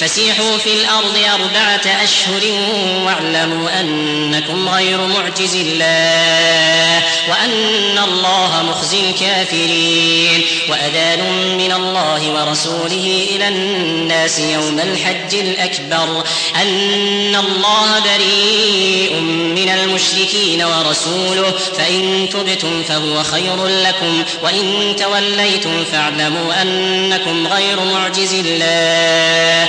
فسيحوا في الأرض أربعة أشهر واعلموا أنكم غير معجز الله وأن الله مخزي الكافرين وأذان من الله ورسوله إلى الناس يوم الحج الأكبر أن الله بريء من المشركين ورسوله فإن تبتم فهو خير لكم وإن توليتم فاعلموا أنكم غير معجز الله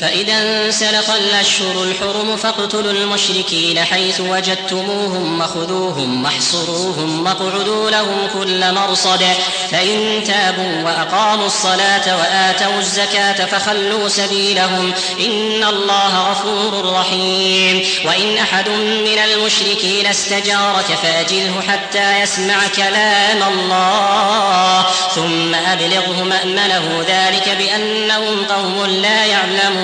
فإذا انسلخ الأشهر الحرم فاقتلوا المشركين حيث وجدتموهم وخذوهم واحصروهم واقعدوا لهم كل مرصد. فإن تابوا وأقاموا الصلاة وآتوا الزكاة فخلوا سبيلهم. إن الله غفور رحيم. وإن أحد من المشركين استجارك فأجله حتى يسمع كلام الله. ثم أبلغه مأمنه ذلك بأنهم قوم لا يعلمون.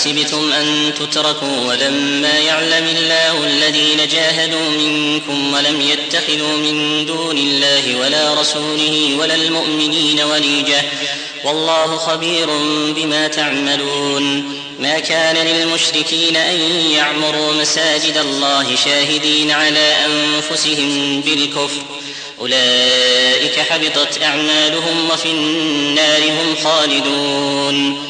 حكيم أم حسبتم أن تتركوا ولما يعلم الله الذين جاهدوا منكم ولم يتخذوا من دون الله ولا رسوله ولا المؤمنين وليجة والله خبير بما تعملون ما كان للمشركين أن يعمروا مساجد الله شاهدين على أنفسهم بالكفر. أولئك حبطت أعمالهم وفي النار هم خالدون.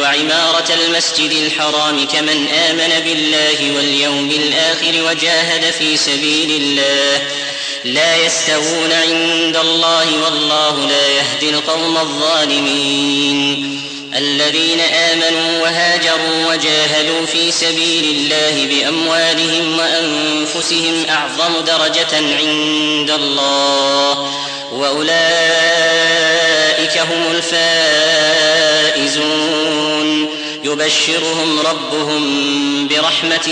وعمارة المسجد الحرام كمن آمن بالله واليوم الآخر وجاهد في سبيل الله. لا يستوون عند الله والله لا يهدي القوم الظالمين. الذين آمنوا وهاجروا وجاهدوا في سبيل الله بأموالهم وأنفسهم أعظم درجة عند الله. وأولئك هم الفائزون. يبشرهم ربهم برحمة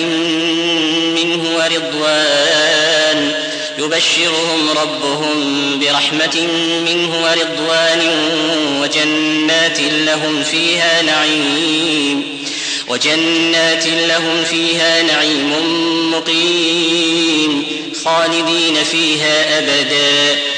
منه ورضوان. يبشرهم ربهم برحمة منه ورضوان وجنات لهم فيها نعيم. وجنات لهم فيها نعيم مقيم. خالدين فيها أبدا.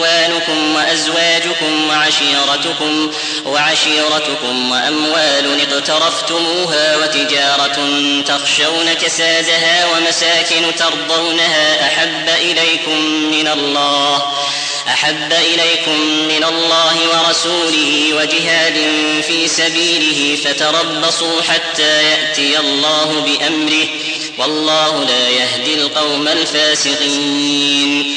وإخوانكم وأزواجكم وعشيرتكم وعشيرتكم وأموال اقترفتموها وتجارة تخشون كسادها ومساكن ترضونها أحب إليكم من الله أحب إليكم من الله ورسوله وجهاد في سبيله فتربصوا حتى يأتي الله بأمره والله لا يهدي القوم الفاسقين.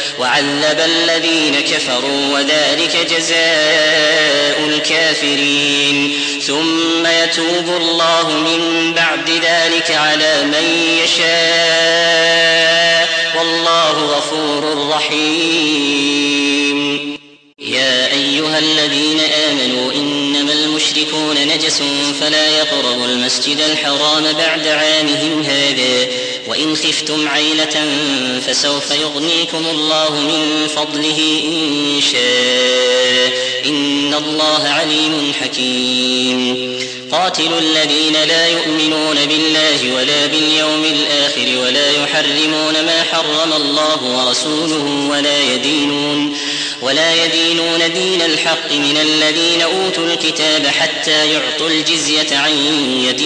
وعذب الذين كفروا وذلك جزاء الكافرين. ثم يتوب الله من بعد ذلك على من يشاء. والله غفور رحيم. يا أيها الذين آمنوا إنما المشركون نجس فلا يقربوا المسجد الحرام بعد عامهم هذا. وإن خفتم عيلة فسوف يغنيكم الله من فضله إن شاء. إن الله عليم حكيم. قاتلوا الذين لا يؤمنون بالله ولا باليوم الآخر ولا يحرمون ما حرم الله ورسوله ولا يدينون ولا يدينون دين الحق من الذين أوتوا الكتاب حتى يعطوا الجزية عن يد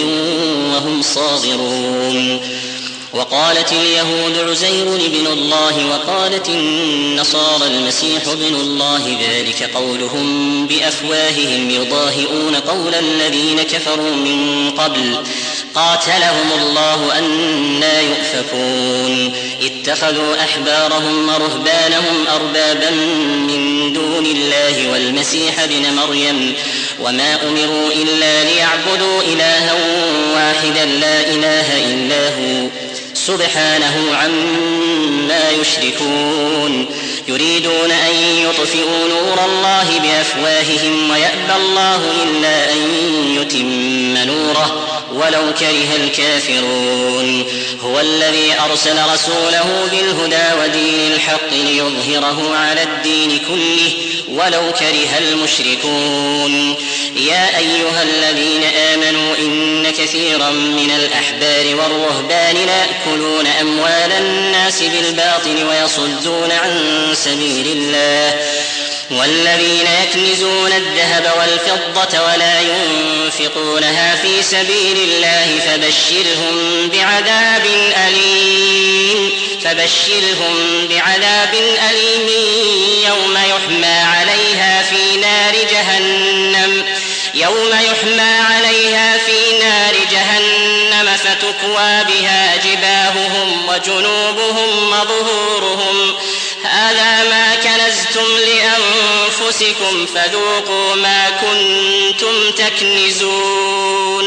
وهم صاغرون. وقالت اليهود عزير بن الله وقالت النصارى المسيح ابن الله ذلك قولهم بأفواههم يضاهئون قول الذين كفروا من قبل. قاتلهم الله أنا يؤفكون. اتخذوا أحبارهم ورهبانهم أربابا من دون الله والمسيح ابن مريم. وما أمروا إلا ليعبدوا إلها واحدا لا إله إلا هو. سبحانه عما يشركون. يريدون أن يطفئوا نور الله بأفواههم ويأبى الله إلا أن يتم نوره. ولو كره الكافرون. هو الذي أرسل رسوله بالهدى ودين الحق ليظهره على الدين كله. ولو كره المشركون. يا أيها الذين آمنوا إن كثيرا من الأحبار والرهبان ليأكلون أموال الناس بالباطل ويصدون عن سبيل الله. والذين يكنزون الذهب والفضة ولا ينفقونها في سبيل الله فبشرهم بعذاب أليم. فبشرهم بعذاب أليم يوم يحمى عليها في نار جهنم يوم يحمى عليها في نار جهنم فتكوى بها جباههم وجنوبهم وظهورهم. هذا ما كنزتم لأنفسكم فذوقوا ما كنتم تكنزون.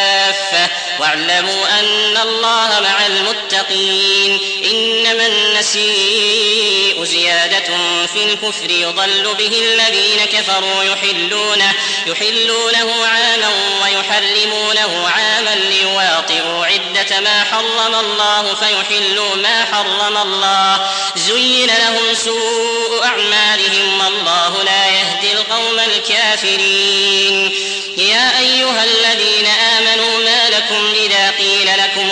واعلموا أن الله مع المتقين. إن إنما النسيء زيادة في الكفر يضل به الذين كفروا يحلونه, يحلونه عاما ويحرمونه عاما ليواطئوا عدة ما حرم الله فيحلوا ما حرم الله. زين لهم سوء أعمالهم والله لا يهدي القوم الكافرين. يا أيها الذين آمنوا ما لكم إذا قيل لكم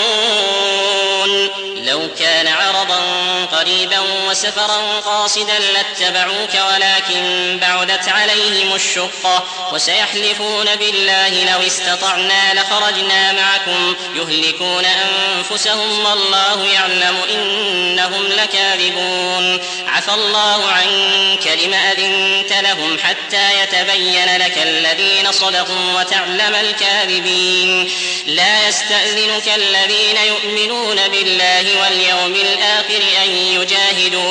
وسفرا قاصدا لاتبعوك ولكن بعدت عليهم الشقة وسيحلفون بالله لو استطعنا لخرجنا معكم يهلكون أنفسهم والله يعلم إنهم لكاذبون عفى الله عنك لم أذنت لهم حتى يتبين لك الذين صدقوا وتعلم الكاذبين لا يستأذنك الذين يؤمنون بالله واليوم الآخر أن يجاهدوا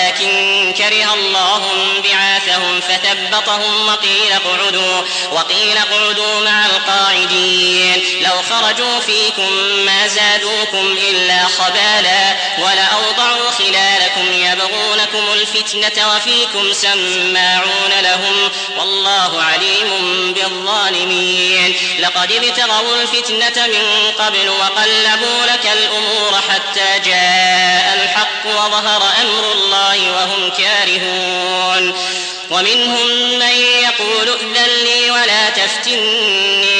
ولكن كره الله بعاثهم فثبطهم وقيل اقعدوا وقيل اقعدوا مع القاعدين. لو خرجوا فيكم ما زادوكم إلا خبالا ولأوضعوا خلالكم يبغونكم الفتنة وفيكم سماعون لهم والله عليم بالظالمين. لقد ابتغوا الفتنة من قبل وقلبوا لك الأمور حتى جاء الحق وظهر أمر الله وهم كارهون. ومنهم من يقول ائذن لي ولا تفتني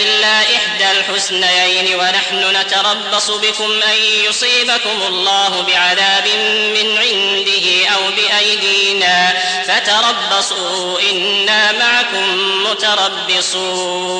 إلا إحدى الحسنيين ونحن نتربص بكم أن يصيبكم الله بعذاب من عنده أو بأيدينا فتربصوا إنا معكم متربصون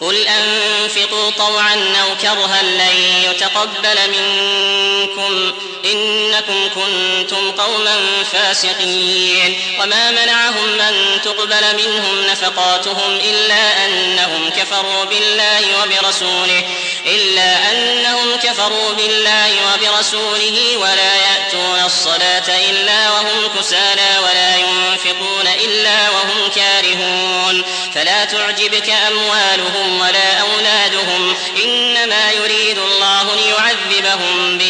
قل أنفقوا طوعا أو كرها لن يتقبل منكم إنكم كنتم قوما فاسقين وما منعهم أن تقبل منهم نفقاتهم إلا أنهم كفروا بالله وبرسوله إلا أنهم كفروا بالله وبرسوله ولا يأتون الصلاة إلا وهم كسالى ولا ينفقون إلا وهم كارهون. فلا تعجبك أموالهم ولا أولادهم إنما يريد الله ليعذبهم الحياة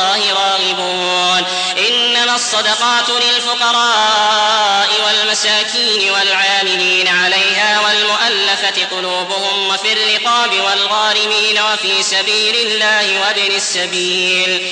الصدقات للفقراء والمساكين والعاملين عليها والمؤلفة قلوبهم وفي الرقاب والغارمين وفي سبيل الله وابن السبيل.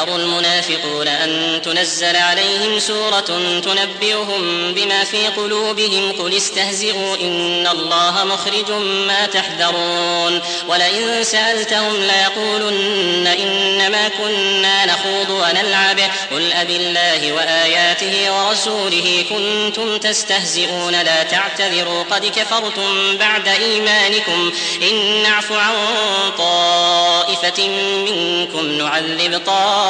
يحذر المنافقون أن تنزل عليهم سورة تنبئهم بما في قلوبهم قل استهزئوا إن الله مخرج ما تحذرون ولئن سألتهم ليقولن إنما كنا نخوض ونلعب قل أب الله وآياته ورسوله كنتم تستهزئون لا تعتذروا قد كفرتم بعد إيمانكم إن نعف عن طائفة منكم نعذب طائفة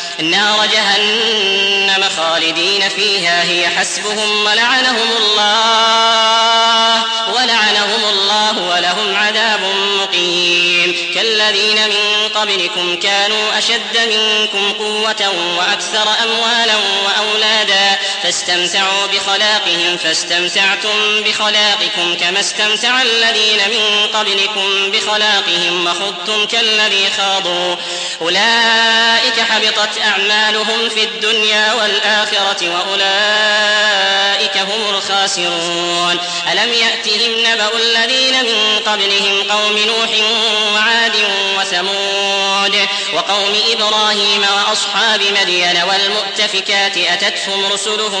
نار جهنم خالدين فيها هي حسبهم ولعنهم الله ولعنهم الله ولهم عذاب مقيم. كالذين من قبلكم كانوا أشد منكم قوة وأكثر أموالا وأولادا. فاستمتعوا بخلاقهم فاستمتعتم بخلاقكم كما استمتع الذين من قبلكم بخلاقهم وخضتم كالذي خاضوا. أولئك حبطت أعمالهم في الدنيا والآخرة وأولئك هم الخاسرون. ألم يأتهم نبأ الذين من قبلهم قوم نوح وعاد وثمود وقوم إبراهيم وأصحاب مدين والمؤتفكات أتتهم رسلهم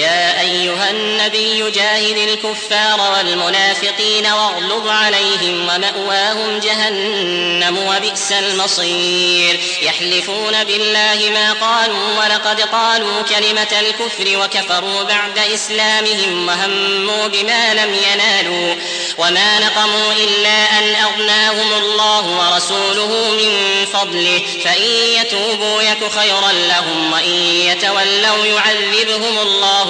يا أيها النبي جاهد الكفار والمنافقين واغلظ عليهم ومأواهم جهنم وبئس المصير. يحلفون بالله ما قالوا ولقد قالوا كلمة الكفر وكفروا بعد إسلامهم وهموا بما لم ينالوا. وما نقموا إلا أن أغناهم الله ورسوله من فضله. فإن يتوبوا يك خيرا لهم وإن يتولوا يعذبهم الله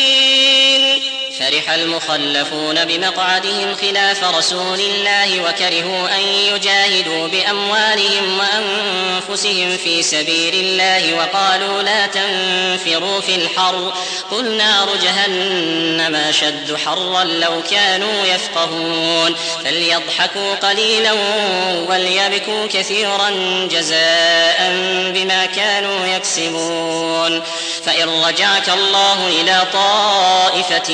فرح المخلفون بمقعدهم خلاف رسول الله وكرهوا أن يجاهدوا بأموالهم وأنفسهم في سبيل الله وقالوا لا تنفروا في الحر. قل نار جهنم أشد حرا لو كانوا يفقهون. فليضحكوا قليلا وليبكوا كثيرا جزاء بما كانوا يكسبون. فإن رجعك الله إلى طائفة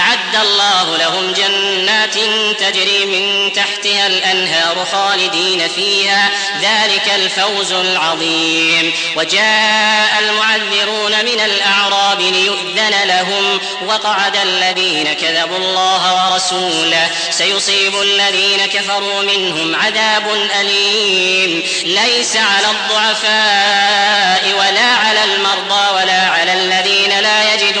تجري من تحتها الأنهار خالدين فيها. ذلك الفوز العظيم. وجاء المعذرون من الأعراب ليؤذن لهم. وقعد الذين كذبوا الله ورسوله. سيصيب الذين كفروا منهم عذاب أليم. ليس على الضعفاء ولا على المرضى ولا على الذين لا يجدون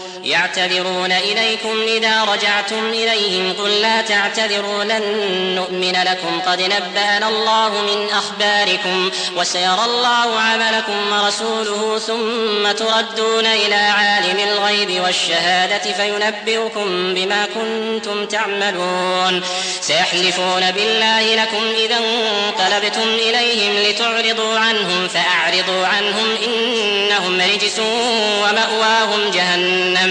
يعتذرون إليكم إذا رجعتم إليهم قل لا تعتذروا لن نؤمن لكم. قد نبأنا الله من أخباركم وسيرى الله عملكم ورسوله ثم تردون إلى عالم الغيب والشهادة فينبئكم بما كنتم تعملون. سيحلفون بالله لكم إذا انقلبتم إليهم لتعرضوا عنهم فأعرضوا عنهم إنهم رجس ومأواهم جهنم.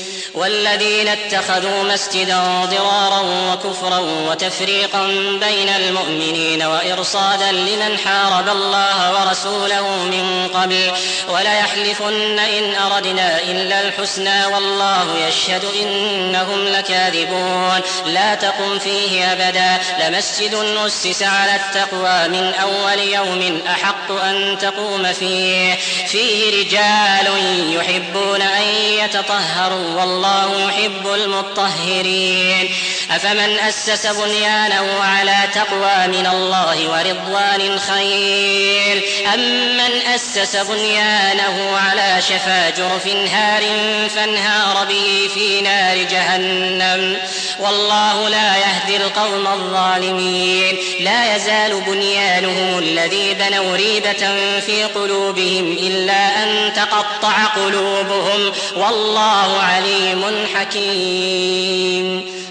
والذين اتخذوا مسجدا ضرارا وكفرا وتفريقا بين المؤمنين وإرصادا لمن حارب الله ورسوله من قبل وليحلفن إن أردنا إلا الحسنى والله يشهد إنهم لكاذبون. لا تقم فيه أبدا. لمسجد أسس على التقوى من أول يوم أحق أن تقوم فيه. فيه رجال يحبون أن يتطهروا والله والله يحب المطهرين. أفمن أسس بنيانه على تقوى من الله ورضوان خير؟ أم من أسس بنيانه على شفا جرف هار فانهار به في نار جهنم؟ والله لا يهدي القوم الظالمين. لا يزال بنيانهم الذي بنوا ريبة في قلوبهم إلا أن تقطع قلوبهم. والله عليم حكيم.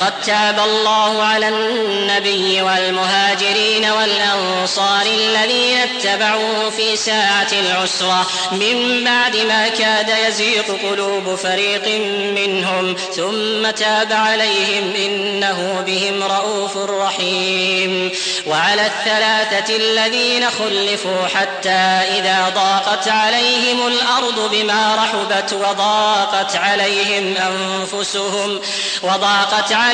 لقد تاب الله على النبي والمهاجرين والأنصار الذين اتبعوه في ساعة العسرة. من بعد ما كاد يزيغ قلوب فريق منهم ثم تاب عليهم إنه بهم رؤوف رحيم. وعلى الثلاثة الذين خلفوا حتى إذا ضاقت عليهم الأرض بما رحبت وضاقت عليهم أنفسهم وضاقت عليهم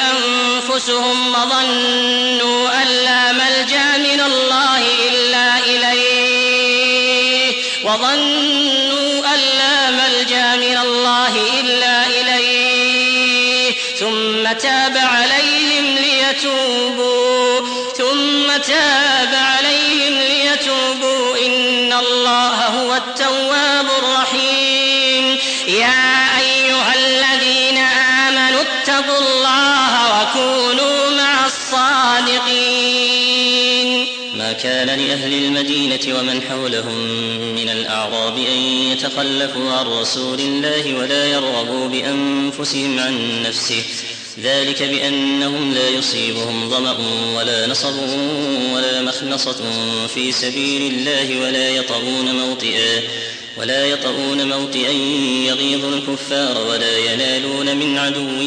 أنفسهم وظنوا أن لا ملجأ من الله إلا إليه وظنوا أن لا ملجأ من الله إلا إليه. ثم تاب عليهم ليتوبوا ثم تاب عليهم ليتوبوا. إن الله هو التواب الرحيم. يا كان لأهل المدينة ومن حولهم من الأعراب أن يتخلفوا عن رسول الله ولا يرغبوا بأنفسهم عن نفسه. ذلك بأنهم لا يصيبهم ظمأ ولا نصب ولا مخنصة في سبيل الله ولا يطؤون موطئا ولا يطؤون موطئا يغيظ الكفار ولا ينالون من عدو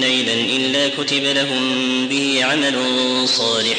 نيلا إلا كتب لهم به عمل صالح.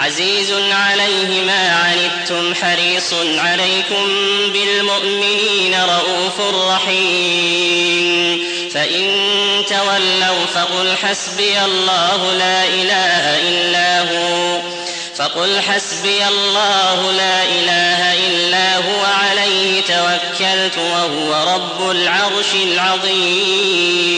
عزيز عليه ما عنتم حريص عليكم بالمؤمنين رؤوف رحيم. فإن تولوا فقل حسبي الله لا إله إلا هو فقل حسبي الله لا إله إلا هو عليه توكلت وهو رب العرش العظيم.